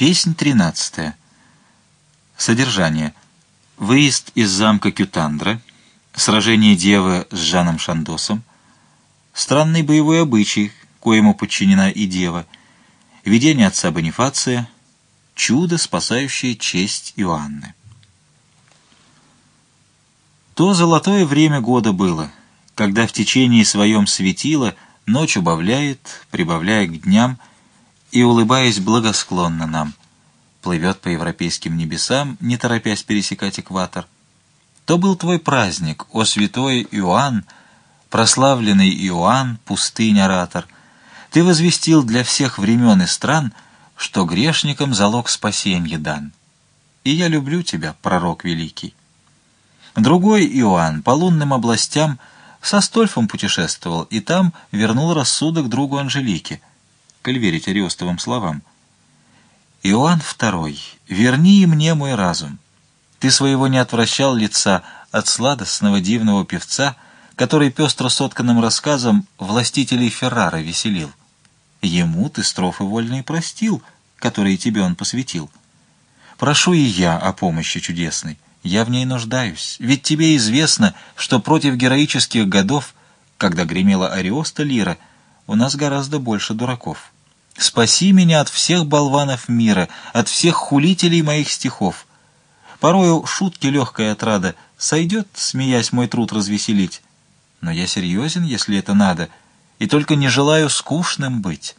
Песнь тринадцатая. Содержание. Выезд из замка Кютандра, сражение девы с Жаном Шандосом, странный боевой обычай, коему подчинена и дева, видение отца Бонифация, чудо, спасающее честь Иоанны. То золотое время года было, когда в течение своем светило ночь убавляет, прибавляя к дням, и, улыбаясь благосклонно нам, плывет по европейским небесам, не торопясь пересекать экватор. То был твой праздник, о святой Иоанн, прославленный Иоанн, пустынь-оратор. Ты возвестил для всех времен и стран, что грешникам залог спасенья дан. И я люблю тебя, пророк великий. Другой Иоанн по лунным областям со Стольфом путешествовал, и там вернул рассудок другу Анжелике — коль верить Ариостовым словам. «Иоанн II, верни мне мой разум. Ты своего не отвращал лица от сладостного дивного певца, который пестро сотканным рассказом властителей Феррара веселил. Ему ты строфы вольные простил, которые тебе он посвятил. Прошу и я о помощи чудесной, я в ней нуждаюсь, ведь тебе известно, что против героических годов, когда гремела Ариоста лира, — у нас гораздо больше дураков. Спаси меня от всех болванов мира, от всех хулителей моих стихов. Порою шутки легкая отрада сойдет, смеясь мой труд развеселить. Но я серьезен, если это надо, и только не желаю скучным быть.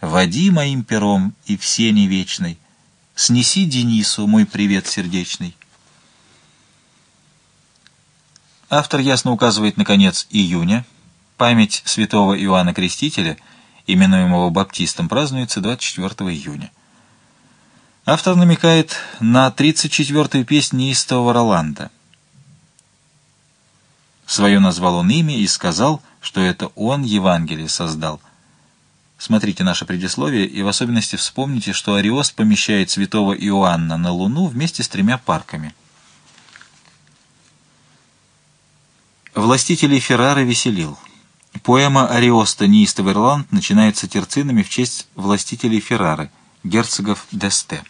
Води моим пером и все не вечной. Снеси Денису мой привет сердечный. Автор ясно указывает, наконец, июня, Память святого Иоанна Крестителя, именуемого Баптистом, празднуется 24 июня. Автор намекает на 34-ю песнь неистового Роланда. Свое назвал он имя и сказал, что это он Евангелие создал. Смотрите наше предисловие и в особенности вспомните, что Ариост помещает святого Иоанна на Луну вместе с тремя парками. Властителей Феррары веселил. Поэма Ариоста «Неистовый Ирланд» начинается терцинами в честь властителей Феррары, герцогов Десте.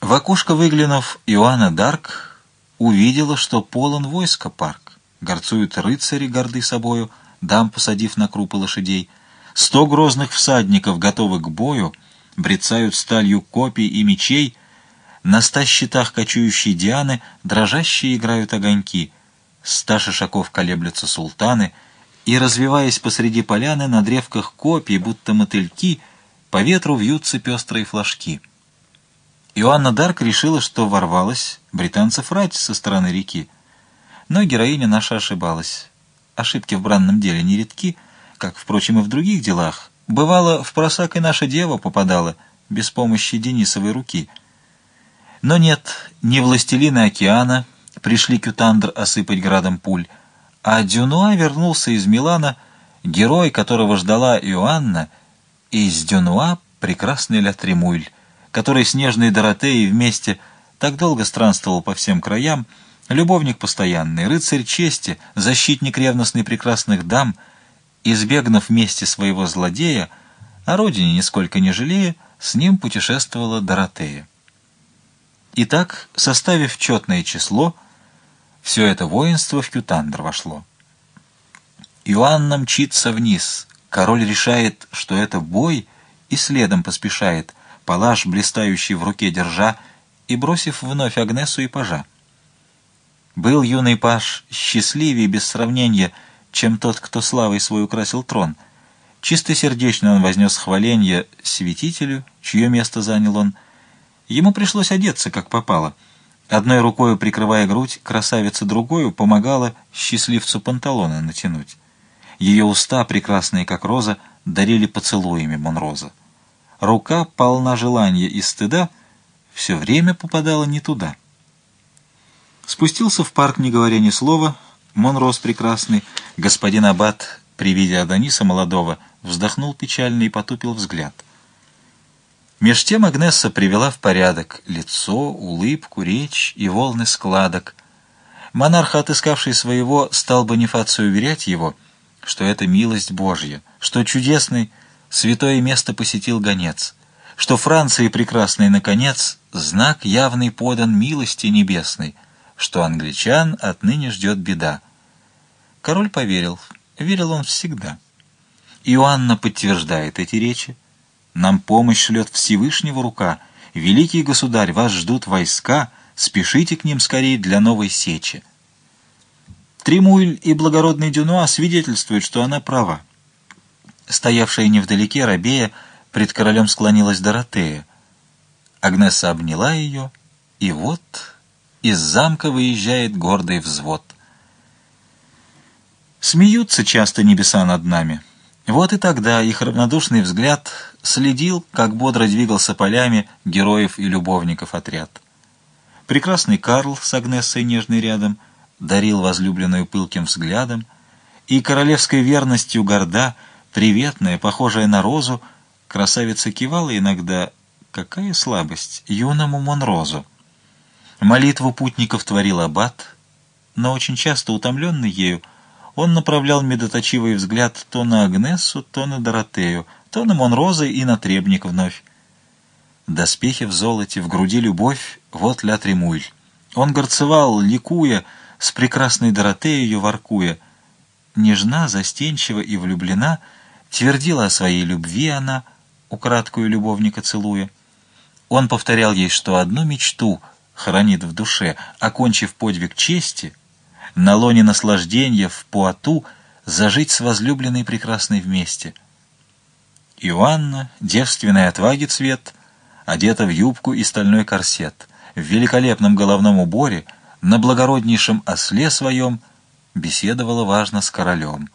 В окошко выглянув, Иоанна Дарк увидела, что полон войска парк. Горцуют рыцари, горды собою, дам посадив на крупы лошадей. Сто грозных всадников, готовы к бою, брецают сталью копий и мечей. На ста щитах кочующей Дианы дрожащие играют огоньки — ста шишаков колеблются султаны, и, развиваясь посреди поляны, на древках копий, будто мотыльки, по ветру вьются пестрые флажки. Иоанна Дарк решила, что ворвалась британцев рать со стороны реки. Но героиня наша ошибалась. Ошибки в бранном деле нередки, как, впрочем, и в других делах. Бывало, в просак и наша дева попадала, без помощи Денисовой руки. Но нет, ни властелина океана, пришли Кютандр осыпать градом пуль, а Дюнуа вернулся из Милана, герой, которого ждала Иоанна, и из Дюнуа прекрасный Ля Тремуль, который с нежной Доротеей вместе так долго странствовал по всем краям, любовник постоянный, рыцарь чести, защитник ревностный прекрасных дам, избегнув вместе своего злодея, о родине нисколько не жалея, с ним путешествовала Доротея. Итак, составив четное число, все это воинство в Кютандр вошло. Иоанна мчится вниз. Король решает, что это бой, и следом поспешает, палаш, блистающий в руке держа, и бросив вновь Агнесу и пажа. Был юный паж счастливее без сравнения, чем тот, кто славой свой украсил трон. Чистосердечно он вознес хваленье святителю, чье место занял он. Ему пришлось одеться, как попало — Одной рукой прикрывая грудь, красавица другую помогала счастливцу панталоны натянуть. Ее уста, прекрасные как роза, дарили поцелуями Монроза. Рука, полна желания и стыда, все время попадала не туда. Спустился в парк, не говоря ни слова, Монроз прекрасный, господин Аббат, при виде Адониса молодого, вздохнул печально и потупил взгляд. Меж тем Агнесса привела в порядок лицо, улыбку, речь и волны складок. Монарх, отыскавший своего, стал Бонифацию уверять его, что это милость Божья, что чудесный святое место посетил гонец, что Франции прекрасной, наконец, знак явный подан милости небесной, что англичан отныне ждет беда. Король поверил, верил он всегда. Иоанна подтверждает эти речи. Нам помощь шлет Всевышнего рука. Великий государь, вас ждут войска, спешите к ним скорее для новой сечи. Тримуэль и благородный Дюнуа свидетельствуют, что она права. Стоявшая невдалеке рабея пред королем склонилась Доротея. Агнеса обняла ее, и вот из замка выезжает гордый взвод. Смеются часто небеса над нами. Вот и тогда их равнодушный взгляд следил, как бодро двигался полями героев и любовников отряд. Прекрасный Карл с Агнессой нежный рядом — дарил возлюбленную пылким взглядом, и королевской верностью горда, приветная, похожая на розу, красавица кивала иногда, какая слабость, юному Монрозу. Молитву путников творил аббат, но очень часто, утомленный ею, он направлял медоточивый взгляд то на Агнессу, то на Доротею, то на Монроза и на Требник вновь. Доспехи в золоте, в груди любовь, вот ля Тремуйль. Он горцевал, ликуя, с прекрасной Доротеей воркуя. Нежна, застенчива и влюблена, твердила о своей любви она, украдкую любовника целуя. Он повторял ей, что одну мечту хранит в душе, окончив подвиг чести, на лоне наслаждения в Пуату зажить с возлюбленной прекрасной вместе. Иоанна, девственной отваги цвет, одета в юбку и стальной корсет, в великолепном головном уборе — на благороднейшем осле своем беседовала важно с королем.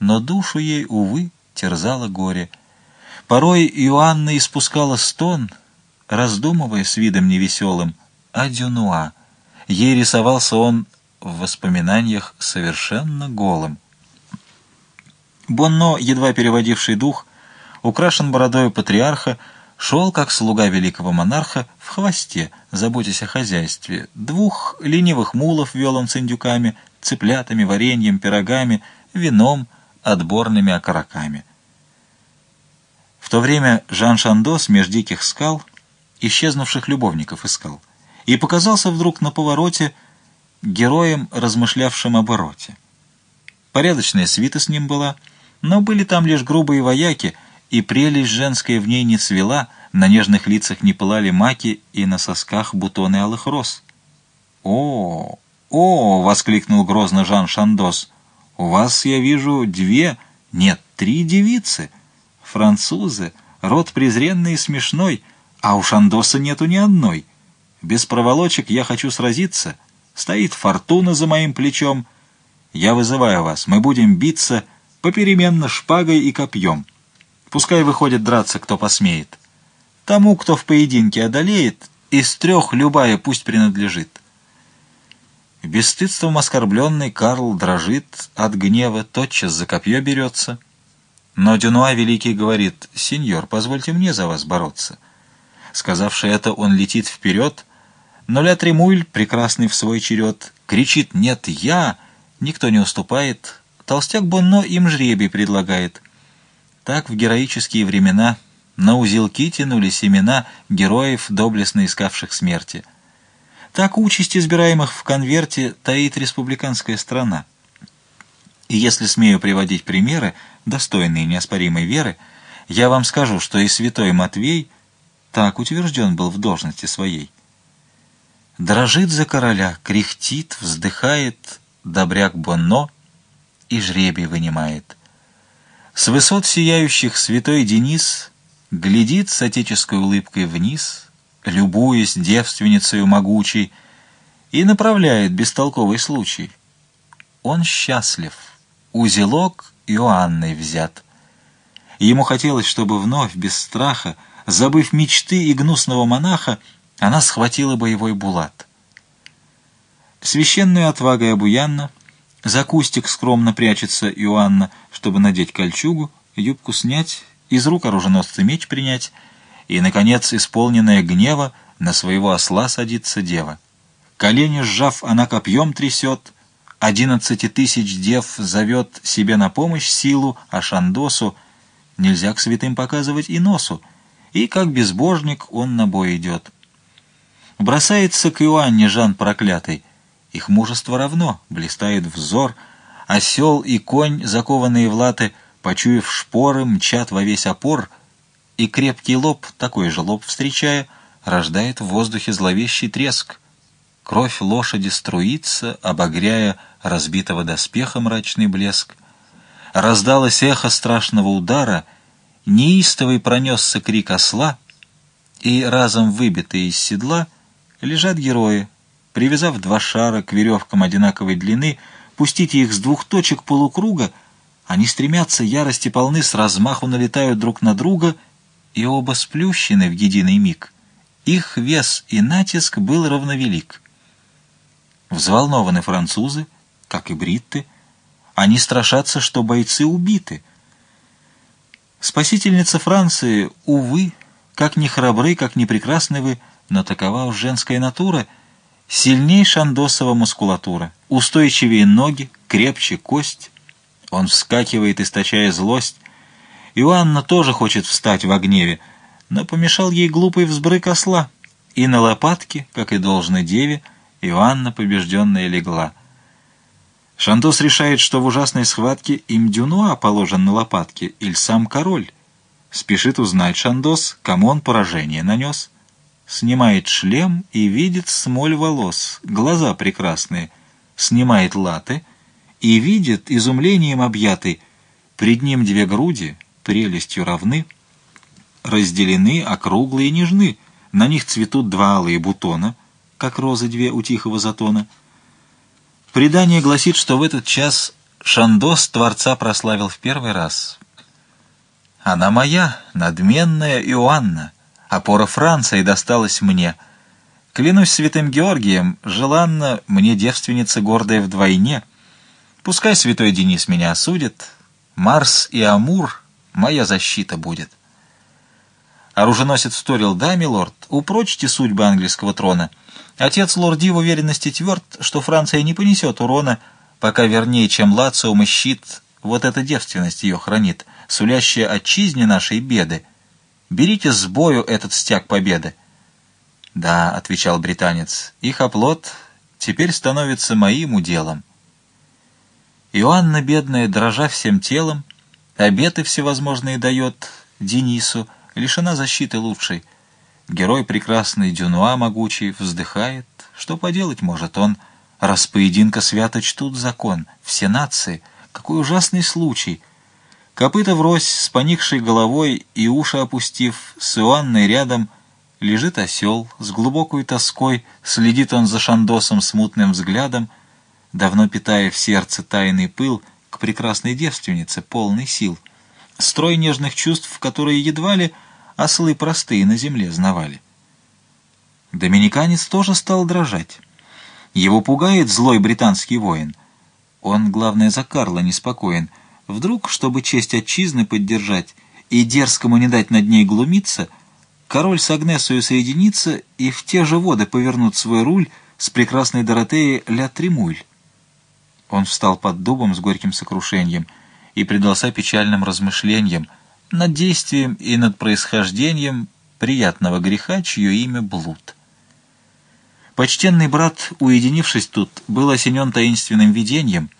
Но душу ей, увы, терзало горе. Порой Иоанна испускала стон, раздумывая с видом невеселым, о Дюнуа. Ей рисовался он в воспоминаниях совершенно голым. Бонно, едва переводивший дух, украшен бородою патриарха, шел, как слуга великого монарха, в хвосте, заботясь о хозяйстве. Двух ленивых мулов вел он с индюками, цыплятами, вареньем, пирогами, вином, отборными окороками. В то время Жан Шандос меж диких скал исчезнувших любовников искал и показался вдруг на повороте героем, размышлявшим об эроте. Порядочная свита с ним была, но были там лишь грубые вояки — и прелесть женская в ней не цвела, на нежных лицах не пылали маки и на сосках бутоны алых роз. «О, о!» — воскликнул грозно Жан Шандос. «У вас, я вижу, две, нет, три девицы. Французы, род презренный и смешной, а у Шандоса нету ни одной. Без проволочек я хочу сразиться. Стоит фортуна за моим плечом. Я вызываю вас, мы будем биться попеременно шпагой и копьем». Пускай выходит драться, кто посмеет. Тому, кто в поединке одолеет, из трех любая пусть принадлежит. Бесстыдством оскорбленный Карл дрожит от гнева, тотчас за копье берется. Но Дюнуа Великий говорит, «Сеньор, позвольте мне за вас бороться». Сказавши это, он летит вперед, но Ля Тремуль, прекрасный в свой черед, кричит «Нет, я!» Никто не уступает. Толстяк Бонно им жребий предлагает. Так в героические времена на узелки тянули семена героев, доблестно искавших смерти. Так участь избираемых в конверте таит республиканская страна. И если смею приводить примеры, достойные неоспоримой веры, я вам скажу, что и святой Матвей так утвержден был в должности своей. Дрожит за короля, кряхтит, вздыхает, добряк Бонно и жребий вынимает. С высот сияющих святой Денис глядит с отеческой улыбкой вниз, любуясь девственницей могучей, и направляет бестолковый случай. Он счастлив, узелок Иоанной взят. Ему хотелось, чтобы вновь, без страха, забыв мечты и гнусного монаха, она схватила боевой булат. Священную отвагой обуянна, за кустик скромно прячется Иоанна, чтобы надеть кольчугу, юбку снять, из рук оруженосца меч принять, и, наконец, исполненная гнева, на своего осла садится дева. Колени сжав, она копьем трясет, одиннадцати тысяч дев зовет себе на помощь силу, а Шандосу нельзя к святым показывать и носу, и как безбожник он на бой идет. Бросается к Иоанне Жан проклятый, их мужество равно, блистает взор, осел и конь, закованные в латы, почуяв шпоры, мчат во весь опор, и крепкий лоб, такой же лоб встречая, рождает в воздухе зловещий треск. Кровь лошади струится, обогряя разбитого доспеха мрачный блеск. Раздалось эхо страшного удара, неистовый пронесся крик осла, и разом выбитые из седла лежат герои, привязав два шара к веревкам одинаковой длины, пустите их с двух точек полукруга, они стремятся, ярости полны, с размаху налетают друг на друга, и оба сплющены в единый миг. Их вес и натиск был равновелик. Взволнованы французы, как и бритты, они страшатся, что бойцы убиты. Спасительница Франции, увы, как ни храбры, как ни прекрасны вы, но такова уж женская натура, сильней шандосова мускулатура, устойчивее ноги, крепче кость. Он вскакивает, источая злость. Иоанна тоже хочет встать в гневе, но помешал ей глупый взбрык осла, и на лопатке, как и должно деве, Иоанна побежденная легла. Шандос решает, что в ужасной схватке им Дюнуа положен на лопатки, или сам король. Спешит узнать Шандос, кому он поражение нанес. Снимает шлем и видит смоль волос, глаза прекрасные. Снимает латы и видит, изумлением объятый, пред ним две груди, прелестью равны, разделены, округлые и нежны, на них цветут два алые бутона, как розы две у тихого затона — Предание гласит, что в этот час Шандос Творца прославил в первый раз. «Она моя, надменная Иоанна, опора Франции досталась мне. Клянусь святым Георгием, желанно мне девственница гордая вдвойне. Пускай святой Денис меня осудит, Марс и Амур моя защита будет». Оруженосец вторил, да, милорд, упрочьте судьбы английского трона — Отец Лорди в уверенности тверд, что Франция не понесет урона, пока вернее, чем Лациум и щит, вот эта девственность ее хранит, сулящая отчизне нашей беды. Берите с бою этот стяг победы. «Да», — отвечал британец, — «их оплот теперь становится моим уделом». Иоанна, бедная, дрожа всем телом, обеты всевозможные дает Денису, лишена защиты лучшей — Герой прекрасный Дюнуа могучий вздыхает. Что поделать может он? Раз поединка свято чтут закон. Все нации. Какой ужасный случай. Копыта врозь с поникшей головой и уши опустив, с Иоанной рядом лежит осел. С глубокой тоской следит он за Шандосом смутным взглядом, давно питая в сердце тайный пыл к прекрасной девственнице, полный сил. Строй нежных чувств, которые едва ли ослы простые на земле знавали. Доминиканец тоже стал дрожать. Его пугает злой британский воин. Он, главное, за Карла неспокоен. Вдруг, чтобы честь отчизны поддержать и дерзкому не дать над ней глумиться, король с Агнесою соединится и в те же воды повернут свой руль с прекрасной Доротеей Ля Тремуль. Он встал под дубом с горьким сокрушением и предался печальным размышлениям, над действием и над происхождением приятного греха, чье имя блуд. Почтенный брат, уединившись тут, был осенен таинственным видением,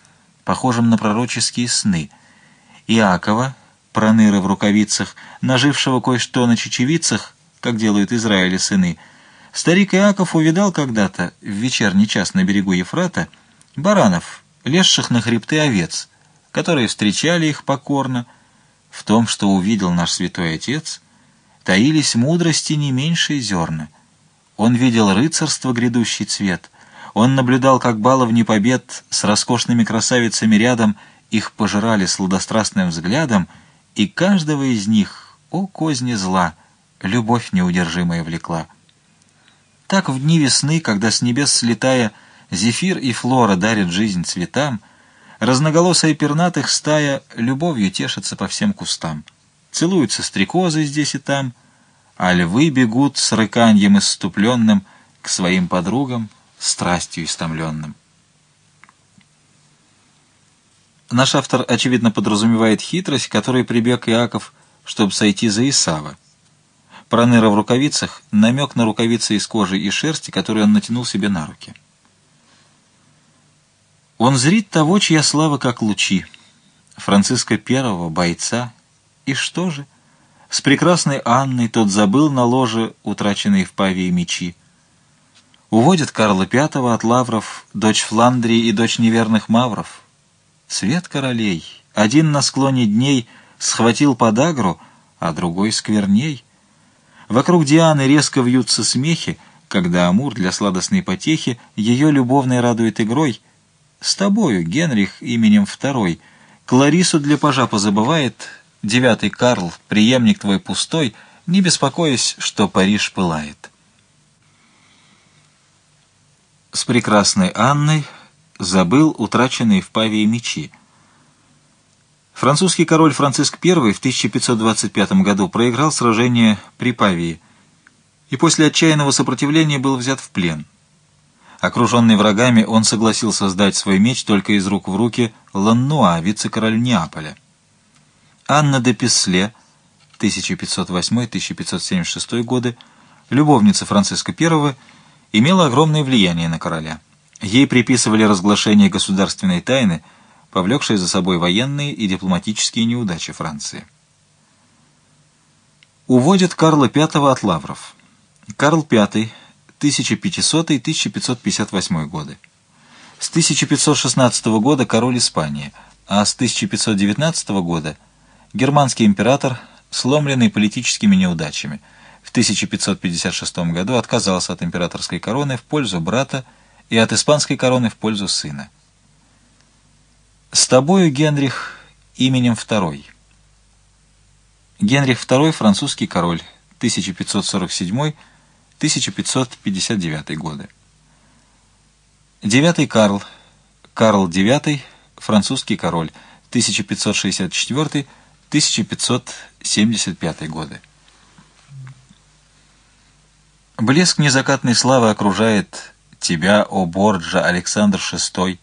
похожим на пророческие сны. Иакова, проныра в рукавицах, нажившего кое-что на чечевицах, как делают Израиля сыны, старик Иаков увидал когда-то, в вечерний час на берегу Ефрата, баранов, лезших на хребты овец, которые встречали их покорно, в том, что увидел наш святой отец, таились мудрости не меньшие зерна. Он видел рыцарство грядущий цвет. Он наблюдал, как баловни побед с роскошными красавицами рядом их пожирали сладострастным взглядом, и каждого из них, о козни зла, любовь неудержимая влекла. Так в дни весны, когда с небес слетая, Зефир и Флора дарят жизнь цветам — Разноголосая пернатых стая любовью тешится по всем кустам. Целуются стрекозы здесь и там, а львы бегут с рыканьем исступленным к своим подругам, страстью истомленным. Наш автор, очевидно, подразумевает хитрость, которой прибег Иаков чтобы сойти за Исава. Проныра в рукавицах — намек на рукавицы из кожи и шерсти, которые он натянул себе на руки. Он зрит того, чья слава как лучи. Франциска Первого, бойца. И что же? С прекрасной Анной тот забыл на ложе утраченные в Павии мечи. Уводит Карла Пятого от лавров, дочь Фландрии и дочь неверных мавров. Свет королей, один на склоне дней схватил подагру, а другой скверней. Вокруг Дианы резко вьются смехи, когда Амур для сладостной потехи ее любовной радует игрой. С тобою, Генрих, именем второй, Кларису для пажа позабывает, девятый Карл, преемник твой пустой, не беспокоясь, что Париж пылает. С прекрасной Анной забыл утраченные в Павии мечи. Французский король Франциск I в 1525 году проиграл сражение при Павии и после отчаянного сопротивления был взят в плен. Окруженный врагами, он согласился сдать свой меч только из рук в руки Ланнуа, вице-королю Неаполя. Анна де Песле, 1508-1576 годы, любовница Франциска I, имела огромное влияние на короля. Ей приписывали разглашение государственной тайны, повлекшее за собой военные и дипломатические неудачи Франции. Уводят Карла V от лавров. Карл V, 1500-1558 годы. С 1516 года король Испании, а с 1519 года германский император, сломленный политическими неудачами – в 1556 году отказался от императорской короны в пользу брата и от испанской короны в пользу сына. «С тобою, Генрих, именем второй». Генрих II – французский король, 1547-1559 годы. Девятый Карл, Карл IX – французский король, 1564-1575 годы. Блеск незакатной славы окружает тебя, о Борджа, Александр VI.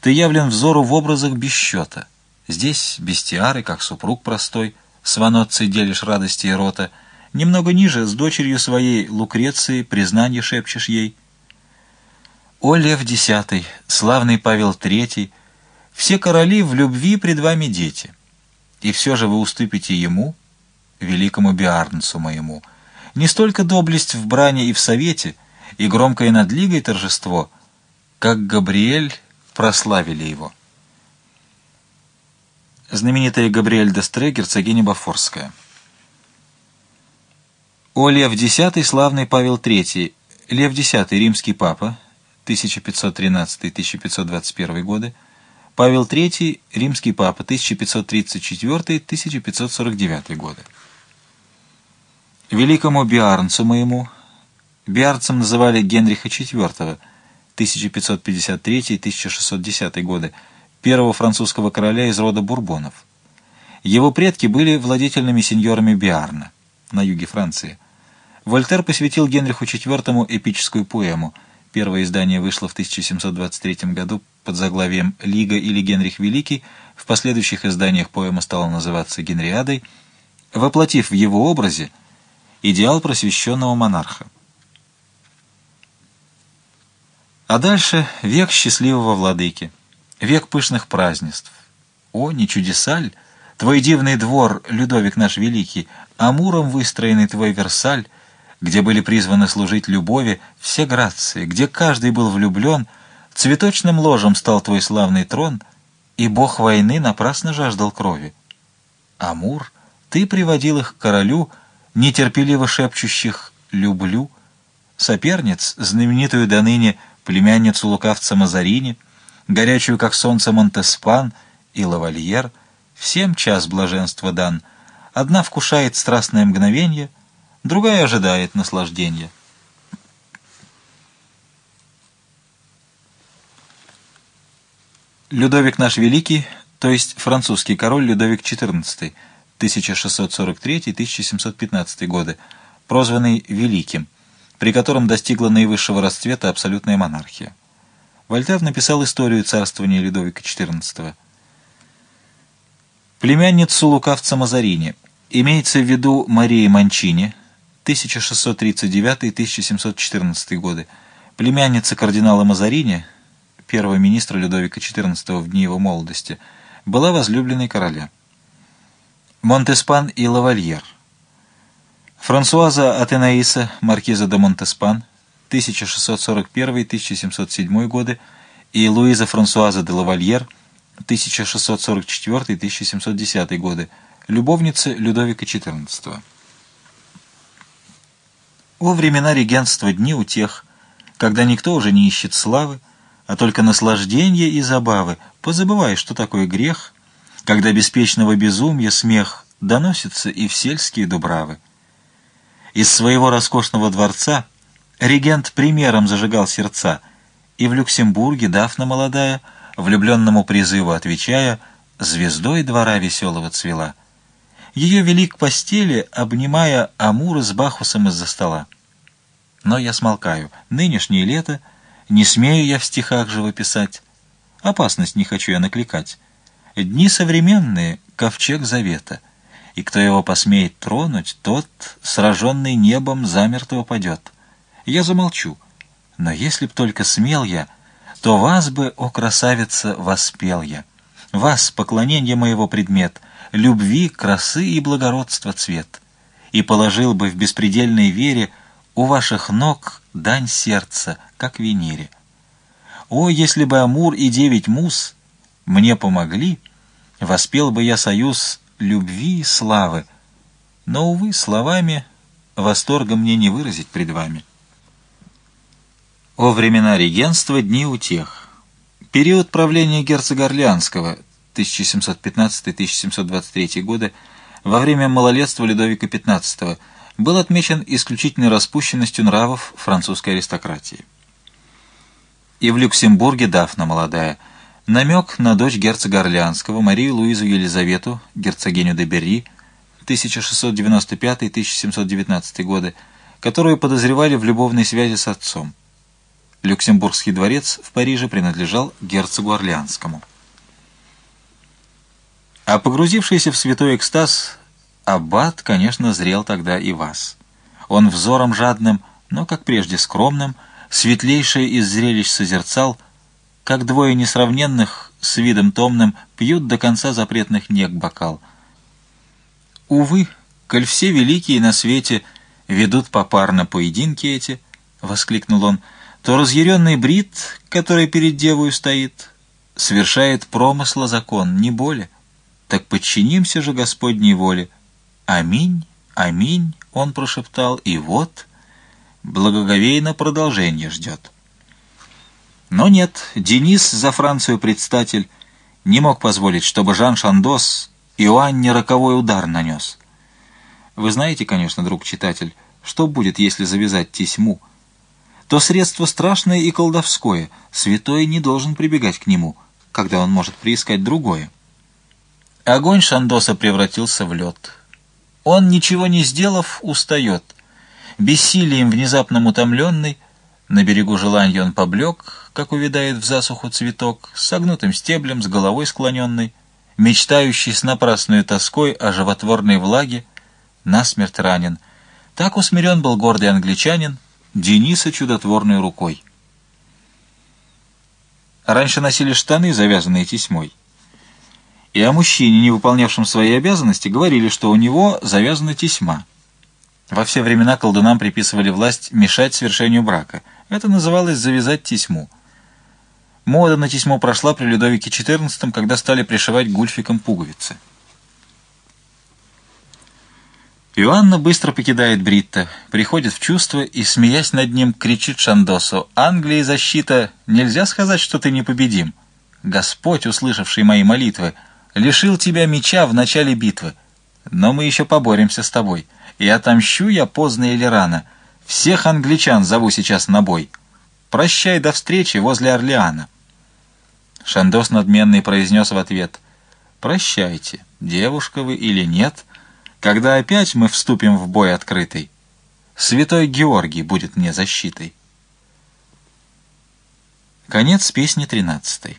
Ты явлен взору в образах без счета. Здесь бестиары, как супруг простой, с Ваноццей делишь радости и рота. Немного ниже, с дочерью своей, Лукрецией, признание шепчешь ей. О Лев X, славный Павел III, все короли в любви пред вами дети. И все же вы уступите ему, великому Биарнцу моему, — не столько доблесть в бране и в совете, и громкое над лигой торжество, как Габриэль прославили его. Знаменитая Габриэль Дестре, герцогиня Бафорская. О Лев X, славный Павел III, Лев X, римский папа, 1513-1521 годы, Павел III, римский папа, 1534-1549 годы. Великому биарнцу моему, биарцем называли Генриха IV, 1553-1610 годы, первого французского короля из рода Бурбонов. Его предки были владетельными сеньорами Биарна на юге Франции. Вольтер посвятил Генриху IV эпическую поэму. Первое издание вышло в 1723 году под заглавием «Лига» или «Генрих Великий». В последующих изданиях поэма стала называться «Генриадой». Воплотив в его образе идеал просвещенного монарха. А дальше век счастливого владыки, век пышных празднеств. О, не чудеса ль? Твой дивный двор, Людовик наш великий, Амуром выстроенный твой Версаль, где были призваны служить любови все грации, где каждый был влюблен, цветочным ложем стал твой славный трон, и бог войны напрасно жаждал крови. Амур, ты приводил их к королю, нетерпеливо шепчущих «люблю», соперниц, знаменитую до ныне племянницу лукавца Мазарини, горячую, как солнце, Монтеспан и лавальер, всем час блаженства дан. Одна вкушает страстное мгновенье, другая ожидает наслаждения. Людовик наш Великий, то есть французский король Людовик XIV – 1643-1715 годы, прозванный Великим, при котором достигла наивысшего расцвета абсолютная монархия. Вольтер написал историю царствования Людовика XIV. Племянницу лукавца Мазарини, Имеется в виду Мария Манчини, 1639-1714 годы, племянница кардинала Мазарини, первого министра Людовика XIV в дни его молодости, была возлюбленной короля. Монтеспан и Лавальер. Франсуаза Атенаиса, маркиза де Монтеспан, 1641-1707 годы, и Луиза Франсуаза де Лавальер, 1644-1710 годы, любовницы Людовика XIV. О времена регентства дни у тех, когда никто уже не ищет славы, а только наслаждение и забавы, позабывая, что такое грех, когда беспечного безумия смех доносится и в сельские дубравы. Из своего роскошного дворца регент примером зажигал сердца, и в Люксембурге Дафна молодая, влюбленному призыву отвечая, звездой двора веселого цвела — ее вели к постели, обнимая Амура с Бахусом из-за стола. Но я смолкаю. Нынешнее лето не смею я в стихах живописать. Опасность не хочу я накликать. Дни современные — ковчег завета, и кто его посмеет тронуть, тот, сраженный небом, замертво падет. Я замолчу, но если б только смел я, то вас бы, о красавица, воспел я. Вас, поклонение моего предмет — любви, красы и благородства цвет, и положил бы в беспредельной вере у ваших ног дань сердца, как Венере. О, если бы Амур и девять мус мне помогли, воспел бы я союз любви и славы, но, увы, словами восторга мне не выразить пред вами. О времена регенства, дни утех. Период правления герцога Орлеанского, 1715-1723 годы, во время малолетства Людовика XV, был отмечен исключительной распущенностью нравов французской аристократии. И в Люксембурге Дафна молодая, намек на дочь герцога Орлеанского, Марию Луизу Елизавету, герцогиню де Берри, 1695-1719 годы, которую подозревали в любовной связи с отцом. Люксембургский дворец в Париже принадлежал герцогу Орлеанскому. А погрузившийся в святой экстаз, аббат, конечно, зрел тогда и вас. Он взором жадным, но, как прежде, скромным, светлейшее из зрелищ созерцал, как двое несравненных с видом томным пьют до конца запретных нег бокал. Увы, коль все великие на свете ведут попарно поединки эти, — воскликнул он, — то разъяренный брит, который перед девою стоит, совершает промысла закон, не более. Так подчинимся же Господней воле. Аминь, аминь, он прошептал, и вот благоговейно продолжение ждет. Но нет, Денис за Францию предстатель не мог позволить, чтобы Жан Шандос Иоанне роковой удар нанес. Вы знаете, конечно, друг читатель, что будет, если завязать тесьму? То средство страшное и колдовское, святой не должен прибегать к нему, когда он может приискать другое. Огонь Шандоса превратился в лед. Он, ничего не сделав, устает. Бессилием внезапно утомленный, на берегу желания он поблек, как увядает в засуху цветок, с согнутым стеблем, с головой склоненной, мечтающий с напрасной тоской о животворной влаге, насмерть ранен. Так усмирен был гордый англичанин, Дениса чудотворной рукой. Раньше носили штаны, завязанные тесьмой и о мужчине, не выполнявшем свои обязанности, говорили, что у него завязана тесьма. Во все времена колдунам приписывали власть мешать свершению брака. Это называлось «завязать тесьму». Мода на тесьму прошла при Людовике XIV, когда стали пришивать гульфиком пуговицы. Иоанна быстро покидает Бритта, приходит в чувство и, смеясь над ним, кричит Шандосу «Англия и защита! Нельзя сказать, что ты непобедим! Господь, услышавший мои молитвы, — лишил тебя меча в начале битвы. Но мы еще поборемся с тобой, и отомщу я поздно или рано. Всех англичан зову сейчас на бой. Прощай до встречи возле Орлеана». Шандос надменный произнес в ответ, «Прощайте, девушка вы или нет, когда опять мы вступим в бой открытый. Святой Георгий будет мне защитой». Конец песни тринадцатой.